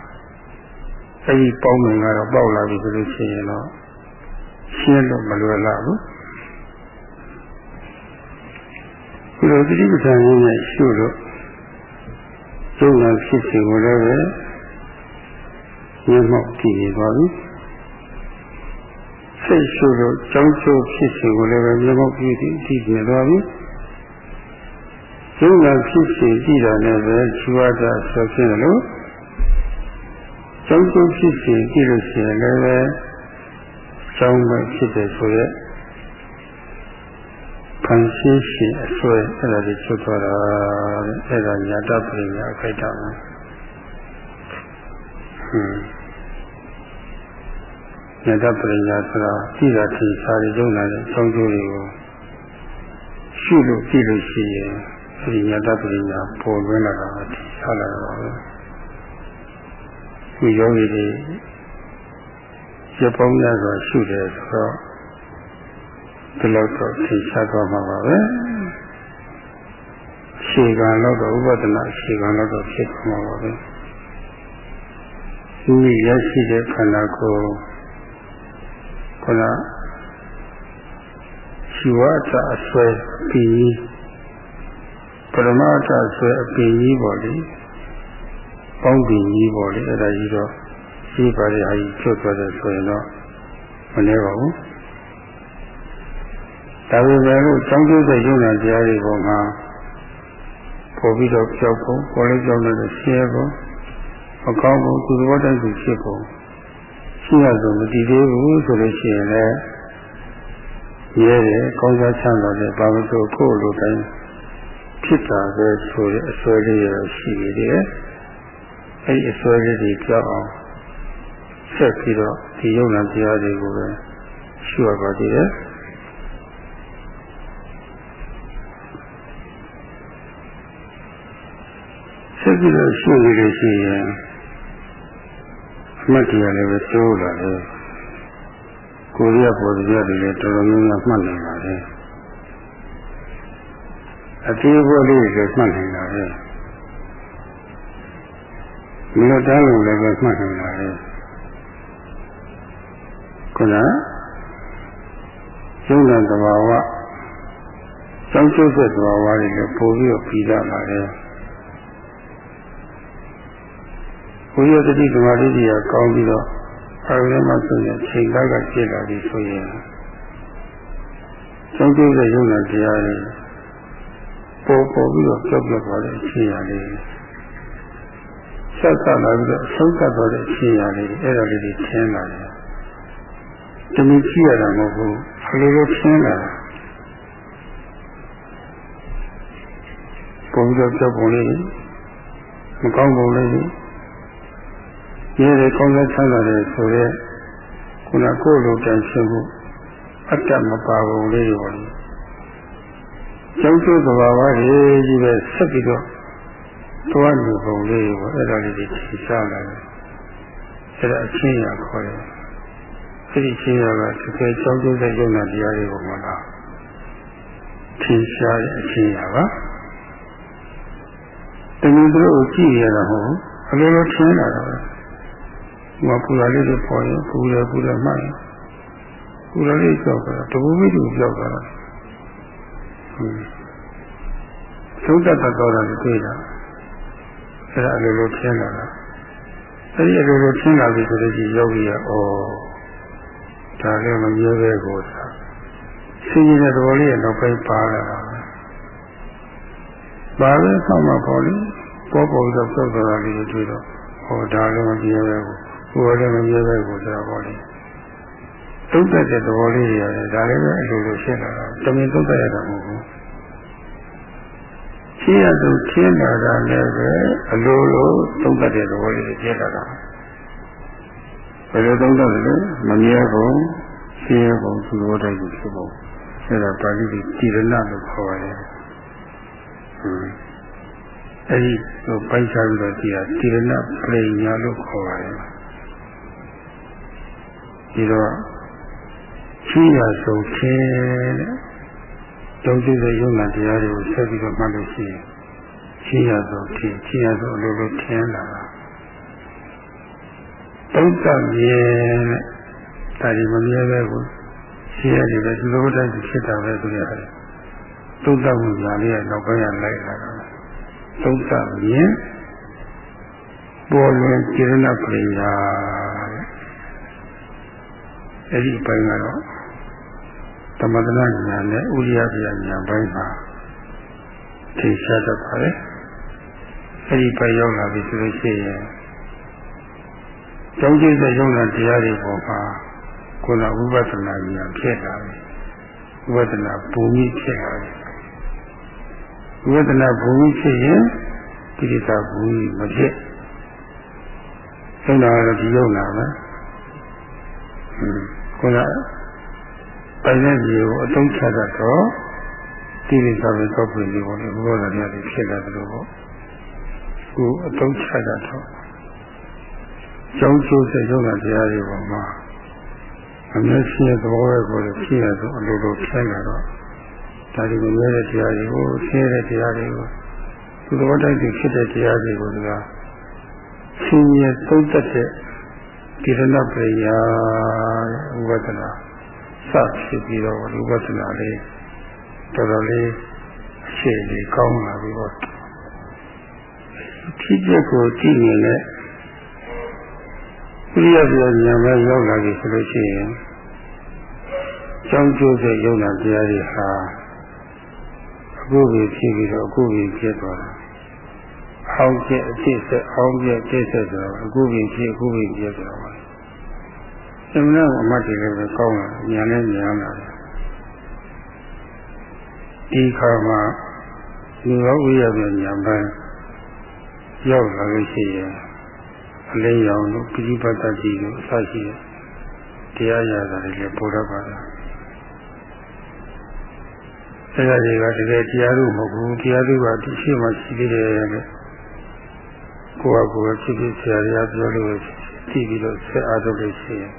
အဲ့ဒီပေါင်းမြင်ကတော့ပေါက်လာပြီဆိုလို့ရှိရင်တော့ရှင်းလို့မလွယ်လာဘူး ဒီလိုတိတိပ္ပံရင်းနဲ့ရှုလို့ကျုံနာဖြစ်စီကိုလည်းပဲရင်းမောက်ကြည့်နေပါပြီစိတ်ရှုလို့ကြောင်းကျိုးဖြစ်စီကိုလည်းပဲရင်းမောက်ကြည့်ကြည့်နေပါပြီကျုံနာဖြစ်စီကြည့်တာနဲ့ပဲချူဝါဒဆက်ဖြစ်လို့ကြောင်းကျိုးဖြစ်စီကြည့်လို့ရှိရင်လည်းကြောင်းပဲဖြစ်တယ်ဆိုရက် ခံရှိရှိအစွဲအဲ့ဒါကြီးချုပ်သွားတာအဲ့ဒါညာတပရိညာအခိုက်တာဟွန်းညာတပရိညာဆိုတာကြည့်တာထင်ရှားရုံနာတဲ့ဆောင်းကျိုးတွေကိုရှုလို့ကြည့်လို့ရှိရင်ဒီညာတပရိညာပေါ်လွင်လာတာထင်ရှားလာတာပဲဒီယောဂီတွေရပောင်းရစွာရှုတယ်ဆိုတော့ ဒီလောက်တော့သိချသွားမှာပါပဲခြေကံတော့ဥပဒနာခြေကံတော့ဖြစ်သွားမှာပါပဲဒီရရှိတဲ့ခန္ဓာကိုယ်ခုနရှိဝတ္တအဆွဲပြီးပရမတ္တဆွဲအပင်ကြီးပေါ့လေပေါင်းပင်ကြီးပေါ့လေအဲ့ဒါကြီးတော့ရှိပါလေဟာကြီးကျွတ်သွားတယ်ဆိုရင်တော့မနေပါဘူး ဒါပေမဲ့လို့ကြောင်းကျိုးတဲ့ယုံနာတရားတွေပေါ်မှာပေါ်ပြီးတော့ကြောက်ဖို့ပေါ်လေးကြောက်တဲ့ရှင်းဖို့မကောင်းဘူးသူသဘောတိုက်သူဖြစ်ဖို့ရှိရဆိုမတည်သေးဘူးဆိုလို့ရှိရင်လည်းရဲတယ်ကောင်းစားချမ်းသာတယ်ဘာလို့ဆိုကိုယ်လိုတိုင်းဖြစ်တာပဲဆိုတဲ့အစွဲလေးရရှိနေတယ်အဲဒီအစွဲလေးတွေကြောက်အောင်ဆက်ပြီးတော့ဒီယုံနာတရားတွေကိုပဲရှုရပါသေးတယ် ပြီးတော့ရှုနေလို့ရှိရင်အမှတ်တရလည်းပဲတိုးလာတယ်ကိုရီးယားပေါ်တရားတွေလည်းတော်တော်များများမှတ်နိုင်ပါလေအသေးအဖွဲလေးတွေမှတ်နိုင်တာလေမလို့တန်းလို့လည်းပဲမှတ်နိုင်တာလေခုနယုံနာသဘာဝကြောင်းကျုပ်တဲ့သဘာဝတွေလည်းပို့ပြီးတော့ပြီးတာလာ တယ်ဘုရားတတိသမာဓိကြီးကကောင်းပြီးတော့အာရုံမှာဆိုရင်ချိန်ကားကပြည့်လာပြီဆိုရင်ကြောင်းကျုပ်တဲ့ယုံနာတရားတွေပေါ်ပေါ်ပြီးတော့ကြောက်ကြောက်သွားတဲ့အချိန်ရာလေးဆက်ဆက်လာပြီးတော့ဆုံးသက်သွားတဲ့အချိန်ရာလေးအဲ့ဒါလေးတွေထင်းလာတယ်တမင်ကြည့်ရတာမဟုတ်ဘူးအလိုလိုထင်းလာတာပုံစံကြောက်ပုံလေးမကောင်းပုံလေး ရဲရဲကောင်းတဲ့ဆန်းလာတဲ့ဆိုရဲခုနကိုယ်လိုတန်ရှင်းမှုအတ္တမပါပုံလေးရောကျောင်းကျိုးသဘာဝတွေကြီးပဲဆက်ပြီးတော့တွားနေပုံလေးကိုအဲ့ဒါလေးတွေသိစားလာတယ်အဲ့ဒါအချင်းရခေါ်တယ်အဲ့ဒီချင်းရကတကယ်ကျောင်းကျိုးတဲ့ယုံနာတရားတွေကိုမလားထင်ရှားတဲ့အချင်းရပါတမင်တို့ကိုကြည့်ရတာမဟုတ်အလိုလိုထင်လာတာပဲ ဒီမှာပူလာလေးတွေပေါ်ရင်ပူရပူရမှရင်ပူလာလေးကြောက်တာတပူမိတူကြောက်တာသုဒ္ဓတတော်တာတွေ့တာအဲ့ဒါအလိုလိုထင်လာတာအဲ့ဒီအလိုလိုထင်လာပြီဆိုတော့ဒီယောဂီကဩဒါလည်းမမြဲပဲကိုသာဆင်းရဲတဲ့သဘောလေးရဲ့နောက်ပိုင်းပါလာတာပါပဲဆောက်မှာပေါ့လေပေါ်ပေါ်တော့ပြုတ်သွားတာလေးတွေ့တော့ဟောဒါလည်းမမြဲပဲကို ကိုယ်လည်းမမြဲပဲကိုဆိုတာပေါ့လေသုဒ္ဓတဲ့သဘောလေးတွေရတယ်ဒါလည်းပဲအလိုလိုရှင်းလာတာတမင်သုဒ္ဓရတာမဟုတ်ဘူးရှင်းရသူရှင်းလာတာလည်းပဲအလိုလိုသုံးတတ်တဲ့သဘောလေးတွေရှင်းလာတာဘယ်လိုသုံးတတ်လဲမမြဲဘူးရှင်းရပုံသူတော်တိုက်ကိုဖြစ်ပုံအဲဒါပါဠိတိတိရဏလို့ခေါ်ရတယ်အဲဒီကိုပိုက်စားပြီးတော့ဒီဟာတိရဏပရိညာလို့ခေါ်ပါတယ် ပြီးတော့ရှိရဆုံးခြင်းတဲ့ဒုတိယယုံနာတရားတွေကိုဆက်ပြီးတော့မှတ်လို့ရှိရင်ရှိရဆုံးခြင်းရှိရဆုံးအလိုလိုထင်လာတာတုတ်တမြေတဲ့ဒါဒီမမြဲပဲကိုရှိရတယ်ပဲဒီလိုတိုင်းဖြစ်တာပဲဆိုရတယ်တုတ်တမှုညာလေးကနောက်ပိုင်းကလိုက်လာတာတုတ်တမြေပေါ်လွင်ကျေနပ်ပရိယာတဲ့ အဲ့ဒီအပိုင်းကတော့သမထနာဉာဏ်နဲ့ဥရိယပြဉာဏ်ပိုင်းမှာထင်ရှားတတ်ပါတယ်အဲ့ဒီပိုင်းရောက်လာပြီဆိုလို့ရှိရင်ကျောင်းကျိတဲ့ယုံနာတရားတွေပေါ်မှာကိုယ်ကဝိပဿနာဉာဏ်ဖြစ်လာပြီဝိပဿနာပုံကြီးဖြစ်လာပြီဝိပဿနာပုံကြီးဖြစ်ရင်ကိလေသာပုံကြီးမဖြစ်ယုံနာကတော့ဒီယုံနာပဲ ကိုယ်ကပိုင်တဲ့မြေကိုအသုံးချတတ်တော့တိရိစ္ဆာပဲကောက်ပြင်ပြီးပေါ့လေဘုရားတရားတွေဖြစ်လာတယ်လို့ပေါ့ကိုအသုံးချတတ်တော့ကျောင်းကျိုးတဲ့ယုံနာတရားတွေပေါ်မှာအမျက်ရှိတဲ့သဘောပဲကိုဖြစ်ရဆိုအလိုလိုဖြစ်လာတော့ဒါဒီမမြဲတဲ့တရားတွေကိုဆင်းရဲတဲ့တရားတွေကိုသူတော်တိုက်တွေဖြစ်တဲ့တရားတွေကိုကဆင်းရဲသုံးသက်တဲ့ ဒီရဏပရိယာဝဒနာစဖြစ်ပြီးတော့ဝိပဿနာလေးတော်တော်လေးအခြေအနေကောင်းလာပြီးတော့ဖြစ်ချက်ကိုကြည့်နေတဲ့ပြည့်ရပြည့်ဉာဏ်ပဲရောက်လာပြီဆိုလို့ရှိရင်ကြောင်းကျိုးတဲ့ယုံနာတရားတွေဟာအခုပဲဖြစ်ပြီးတော့အခုပဲဖြစ်သွားတာ အောင်းကျအဖြစ်ဆက်အောင်းကျအဖြစ်ဆက်ဆိုတော့အခုပဲဖြစ်အခုပဲဖြစ်သွားတာအမှန်တော့အမှတ်တွေလည်းပဲကောင်းလာညာနဲ့ညာလာတယ်ဒီခါမှာဒီဘောဝိရပြညာပန်းရောက်လာလို့ရှိရင်အလေးရောင်တို့ပိဋိပတ်တတိတို့အစရှိတဲ့တရားရတာတွေလည်းပေါ်တတ်ပါလားအဲဒါတွေကတကယ်တရားတို့မဟုတ်ဘူးတရားတို့ကဒီရှိမှရှိသေးတယ်လို့ ကိုယ့်အကူဖြစ်ဖြစ်ဆရာကြီးပြောလို့ကြည့်ပြီးတော့ဆက်အားထုတ်လို့ရှိရင်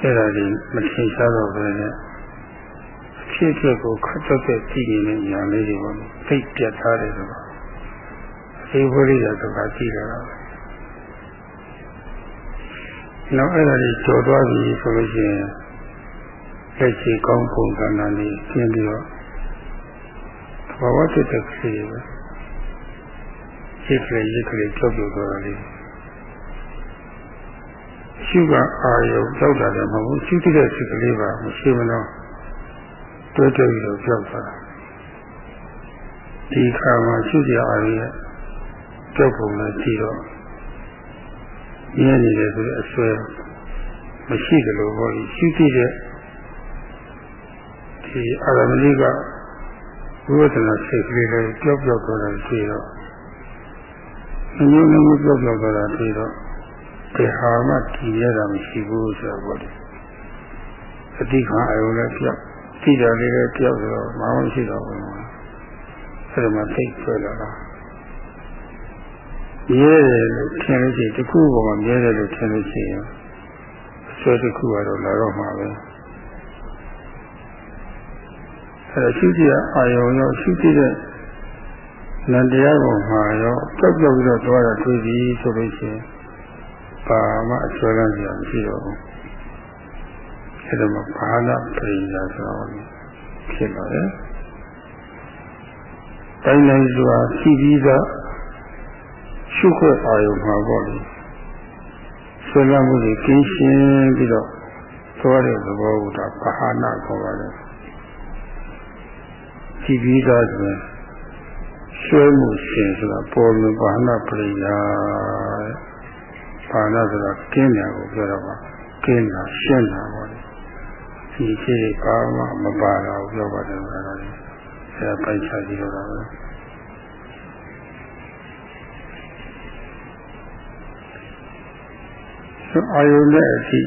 အဲ့ဒါဒီမထင်ရှားတော့ဘဲနဲ့အဖြစ်အပျက်ကိုခတ်တော့တဲ့ကြည့်နေတဲ့ညာလေးတွေပေါ့သိပြတ်ထားတယ်ဆိုတော့အေးဝိရိယဆိုတာကြည့်ရတာနောက်အဲ့ဒါကြီးကြော်သွားပြီဆိုလို့ရှိရင်လက်ရှိကောင်းပုံသဏ္ဍာန်လေးကျင်းပြီးတော့ဘာဝတ္တတခေပဲစိ တ်ကလေးရိတ်ကလေးကြောက်ကြောက်သွားတာလေးရှုကအာယုကြောက်တာလည်းမဟုတ်ဘူးရှုတဲ့စိတ်ကလေးပါမရှိမလို့တွဲတွဲပြီးတော့ကြောက်သွားတာဒီခါမှာရှုကြအာရုံရဲ့ကြောက်ပုံနဲ့ကြည့်တော့ရင်းနေတယ်ဆိုတဲ့အစွဲမရှိကြလို့ဟောရှုကြည့်တဲ့ဒီအာရမဏိကဝိပဿနာစိတ်ကလေးလည်းကြောက်ကြောက်သွားတာရှိတော့ အမျိုးမျိုးကြောက်ကြောက်သွားတာရှိတော့ဒီဟာမှကြည်ရတာမရှိဘူးဆိုတော့ဒီအတိခံအယုံလည်းပြောက်ကြည့်တယ်လေးလည်းပြောက်ဆိုတော့မအောင်ရှိတော့ဘူးအဲ့ဒါမှသိဆွဲလာတာရဲတယ်လို့ထင်လို့ရှိရင်တစ်ခုပေါ်မှာမြဲတယ်လို့ထင်လို့ရှိရင်ဆွဲတစ်ခုကတော့လာတော့မှာပဲအဲ့ဒါရှိကြအာယုံရောရှိကြတဲ့ နန္တရားပေါ်မှာရောကြောက်ကြောက်ပြီးတော့သွားတာတွေ့ပြီဆိုလို့ရှိရင်ဘာမှအဆွဲလန်းစရာမရှိတော့ဘူးအဲ့ဒါမှဘာနာပရိညာဆိုတော့ဖြစ်လာတယ်တိုင်းတိုင်းဆိုတာရှိပြီးသားရှုခွက်အာယုံမှာပေါ့လေဆွဲလန်းမှုတွေကင်းရှင်းပြီးတော့သွားတဲ့သဘောကဘာနာခေါ်ပါတယ်ကြည်ပြီးသားဆိုရင် ဆွဲမှုရှင်ဆိုတာပေါ်မြင်ဘာနာပရိယာဘာနာဆိုတာကင်းတယ်ကိုပြောတော့ပါကင်းတာရှင်းတာပေါ့လေဒီရှိဘာမှမပါတော့ပြောပါတယ်အဲ့ဒါလေးအဲပိုက်ချကြည့်တော့တာပဲအာယုန်နဲ့အထိ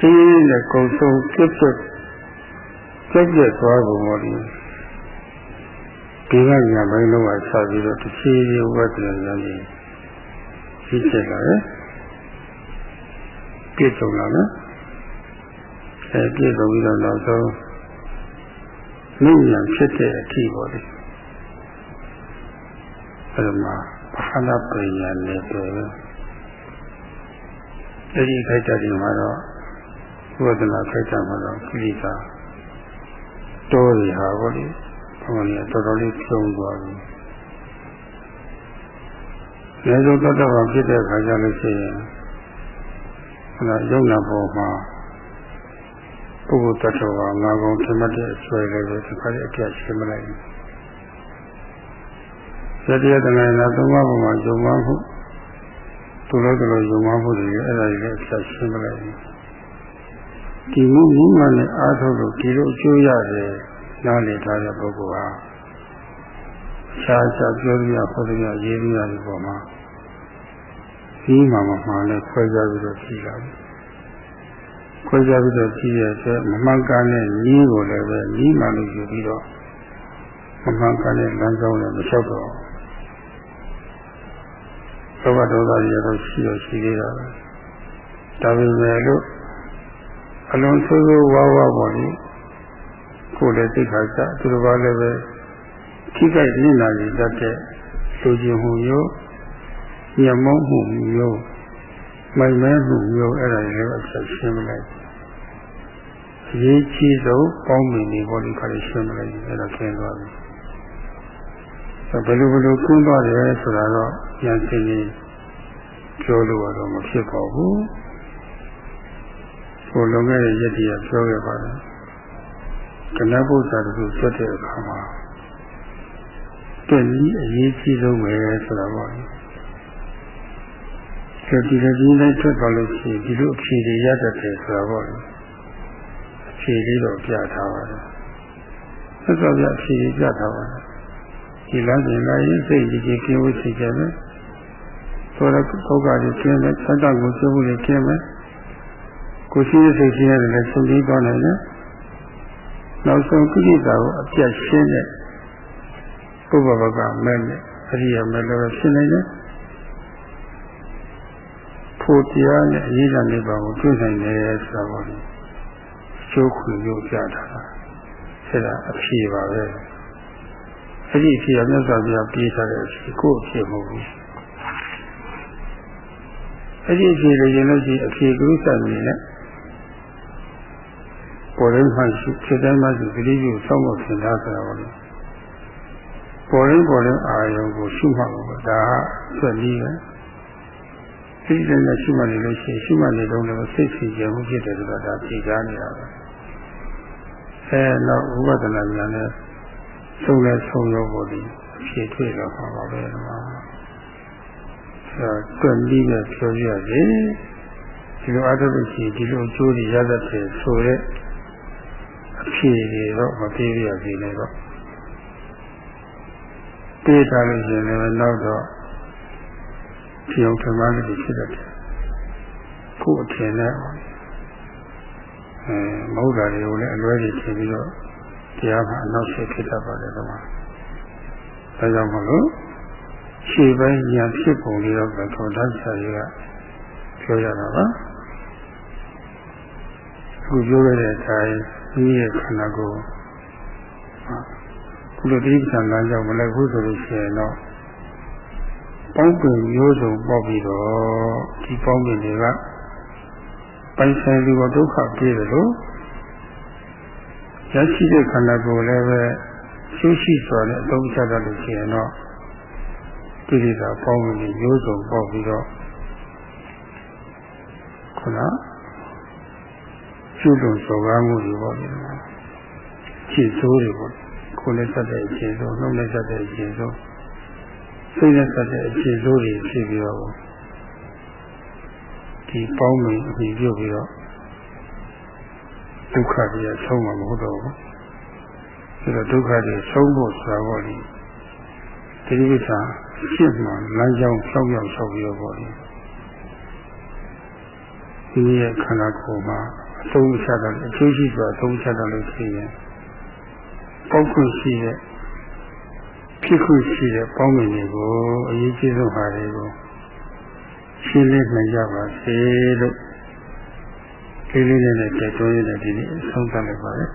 တင်းနဲ့ကုံဆုံးပြတ်ပြတ်ပြတ်ပြတ်သွားပုံပေါ့လေ ဒီကညာဘိုင်းလုံးကဆက်ပြီးတော့တစ်ချီချီဝတ်တယ်ရရင်ရှိချက်လာတယ်ပြည့်စုံလာတယ်အဲပြည့်စုံပြီးတော့နောက်ဆုံးမြင့်ညာဖြစ်တဲ့အထီးပေါ့လေအဲမှာဘာနာပညာနဲ့တွေ့အဲဒီခိုက်တာဒီမှာတော့ဝဒနာခိုက်တာမှာတော့ကိလေသာတိုးရဟာပေါ့လေ ဟိုနေတော်တော်လေးပြုံးသွားပြီ။ရေစုတတ္တဝါဖြစ်တဲ့ခါကျလို့ရှိရင်ဟိုယုံနာပေါ်မှာပုဂ္ဂိုလ်တ attva ငါကောင်ထင်မှတ်တဲ့အဆွဲလေးပဲဒီခါလေးအပြတ်ရှင်းမလိုက်ဘူး။ရတရားတဏှာနာသုံးပါးပေါ်မှာယုံမှမှုသူလို့သူလို့ယုံမှမှုတွေအဲ့ဒါတွေလည်းအပြတ်ရှင်းမလိုက်ဘူး။ဒီမှုမှုမှလည်းအားထုတ်လို့ဒီလိုအကျိုးရတယ် နားလည်ထားတဲ့ပုဂ္ဂိုလ်ဟာခြားခြားပြောရဟောရရေးရတဲ့ပုံမှာဒီမှာမှမှလည်းခွဲခြားပြီးတော့ကြည့်လာတယ်ခွဲခြားပြီးတော့ကြည့်ရတဲ့မမှန်ကန်တဲ့ညီးကိုလည်းပဲညီးမှလို့ယူပြီးတော့မမှန်ကန်တဲ့လမ်းကြောင်းနဲ့မလျှောက်တော့သောဘဒေါသတွေတော့ရှိတော့ရှိသေးတာပဲဒါပေမဲ့လို့အလုံးဆိုးဆိုးဝါးဝါပေါ်လို့ ကိုယ်လည်းသိခါကြသူတစ်ပါးလည်းပဲထိခိုက်နေလာနေတတ်တဲ့လူချင်းမှုမျိုးညမုံမှုမျိုးမိုင်မဲမှုမျိုးအဲ့ဒါတွေလည်းအဆက်ရှင်းမလိုက်အရေးကြီးဆုံးပေါင်းမြင်နေပေါ်ဒီခါလေးရှင်းမလိုက်အဲ့ဒါကျင်းသွားပြီဘယ်လိုဘယ်လိုကျင်းသွားတယ်ဆိုတာတော့ဉာဏ်ရှင်ကြီးပြောလို့တော့မဖြစ်ပါဘူးကိုလုံခဲ့တဲ့ရည်တည်းပြောခဲ့ပါတယ် ကနဘုရားတို့ဆွတ်တဲ့အခါမှာတင့်ကြီးအရေးကြီးဆုံးပဲဆိုတာပေါ့။ဒီဒီလိုကြီးလိုက်ထွက်သွားလို့ရှိရင်ဒီလိုအဖြေတွေရတတ်တယ်ဆိုတာပေါ့။အဖြေလေးတော့ပြထားပါတယ်။သက်တော်ပြအဖြေကြီးပြထားပါတယ်။ဒီလမ်းစဉ်လိုက်ရင်စိတ်ကြီးကြီးကင်းဝရှိကြမယ်။ဆိုတော့ပုဂ္ဂိုလ်ကြီးကျင်းမယ်၊သတ္တကိုကျိုးမှုတွေကျင်းမယ်။ကိုရှိတဲ့စိတ်ကြီးရတယ်လည်းဆုံးပြီးသွားနိုင်တယ်။ နောက်ဆုံးကိလေသာကိုအပြတ်ရှင်းတဲ့ပုဗ္ဗဘကမဲ့နဲ့အရိယာမဲ့လည်းရှင်းနိုင်တယ်ဖို့တရားနဲ့အရေးကြီးတဲ့ဘာကိုတွေ့နိုင်တယ်ဆိုတာပေါ့လေကျိုးခွေရုပ်ကြတာဆက်တာအဖြေပါပဲအဲ့ဒီအဖြေကမြတ်စွာဘုရားပြေးထားတဲ့အဖြေကိုအဖြေမဟုတ်ဘူးအဲ့ဒီအဖြေလည်းရင်လို့ရှိအဖြေကုသနေနဲ့ ပေါ်ရင်မှရှိဖြစ်တိုင်းမှရှိသတိပြုစောင့်ဖို့သင်သားဆိုတာပါလို့ပေါ်ရင်ပေါ်ရင်အာယုံကိုရှုမှတ်လို့ဒါကဆွက်ပြီးပဲစိတ်နဲ့ရှုမှတ်နေလို့ရှိရင်ရှုမှတ်နေတော့လည်းစိတ်စီကြမှုဖြစ်တယ်ဆိုတာဒါဖြေချားနေတာပဲအဲတော့ဥပဒနာဉာဏ်နဲ့ဆုံးလဲဆုံးရောပေါ်ဒီဖြေတွေ့တော့ပါပါပဲဒီမှာအဲတွက်ပြီးပဲပြောရစေဒီလိုအားထုတ်လို့ရှိရင်ဒီလိုအကျိုးတွေရတတ်တယ်ဆိုတဲ့အ ဖြေတွေတော့မပြေရစေနဲ့တော့ပြေးထားလို့ရှိရင်လည်းနောက်တော့ပြောင်းထမ်းမှလည်းဖြစ်တတ်တယ်ခုအထင်နဲ့အဲမဟုတ်တာတွေကိုလည်းအလွဲကြီးထင်ပြီးတော့တရားမှာအနောက်ဆက်ဖြစ်တတ်ပါတယ်ကွာဒါကြောင့်မလို့ရှေ့ပိုင်းညာဖြစ်ပုံလေးတော့ခေါ်တတ်ဆရာကြီးကပြောရတာပါအခုပြောရတဲ့အတိုင်း ဒီရဲ့ခန္ဓာကိုယ်ခုလိုတိပ္ပံလမ်းကြောင့်မလိုက်ဘူးဆိုလို့ရှိရင်တော့ပေါင်းပင်မျိုးစုံပေါက်ပြီးတော့ဒီပေါင်းပင်တွေကပိုင်ဆိုင်လူကဒုက္ခပြေးတယ်လို့ရရှိတဲ့ခန္ဓာကိုယ်လည်းပဲရှိရှိစွာနဲ့အသုံးချတတ်လို့ရှိရင်တော့ဒီလိုသာပေါင်းပင်မျိုးစုံပေါက်ပြီးတော့ခုန ကျุလို့စော်ကားမှုတွေပေါ့ဒီမှာခြေစိုးတွေပေါ့ကိုယ်နဲ့ဆက်တဲ့အခြေစိုးနှုတ်နဲ့ဆက်တဲ့အခြေစိုးစိတ်နဲ့ဆက်တဲ့အခြေစိုးတွေဖြစ်ပြီးတော့ဒီပေါင်းမင်းအပြီးပြုတ်ပြီးတော့ဒုက္ခတွေဆုံးမှာမဟုတ်တော့ဘူးအဲတော့ဒုက္ခတွေဆုံးဖို့ဆိုတာပေါ့ဒီတိရိစ္ဆာဖြစ်မှလမ်းကြောင်းဖြောင်းရောက်ဆောက်ပြီးတော့ပေါ့ဒီဒီရဲ့ခန္ဓာကိုယ်မှာ အသုံးချတာအကျိုးရှိစွာအသုံးချတာလို့ရှိရင်ပေါက်ခွင့်ရှိတဲ့ဖြစ်ခွင့်ရှိတဲ့ပေါင်းမြင်တွေကိုအရေးကြီးဆုံးဟာတွေကိုရှင်းလင်းနိုင်ကြပါစေလို့ဒီလေးနဲ့တိုက်တွန်းရတဲ့ဒီနေ့အဆုံးသတ်လိုက်ပါရစေ